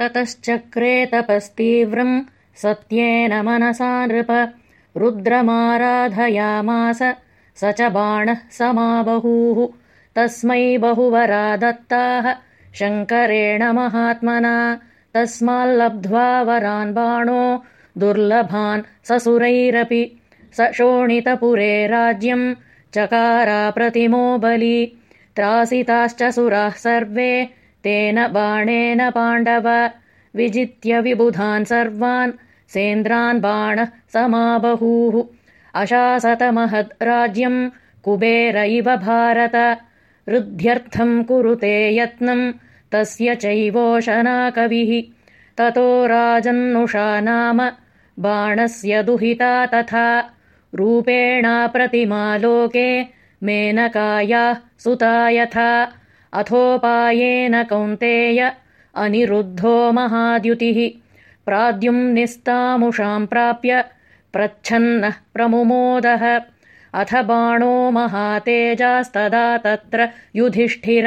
ततश्चक्रे तपस्तीव्रम् सत्येन मनसा नृप। रुद्रमाराधयामास स च बाणः समाबहूः। तस्मै बहुवरा दत्ताः शङ्करेण महात्मना। तस्माल्लब्ध्वा वरान् बाणो। दुर्लभान् ससुरैरपि। स शोणितपुरे राज्यम्। चकाराप्रतिमो बली। त्रासिताश्च सुराः सर्वे तेन बाणेन पाण्डव। विजित्य विबुधान् सर्वान् सेन्द्रान् बाणः समाबहूः। अशासतमहद् राज्यम् कुबेर इव भारत। ऋद्ध्यर्थम् कुरुते यत्नम् तस्य चैवोशना कविः ततो राजन्नुषा नाम बाणस्य दुहिता तथा। रूपेणा प्रतिमा लोके मेनकायाः सुता यथा अथोपायेन कौन्तेय अनिरुद्धो महाद्युतिः। प्राद्युम्निस्तामुषाम् प्राप्य प्रच्छन्नः प्रमुमोदः। अथ बाणो महातेजास्तदा तत्र युधिष्ठिर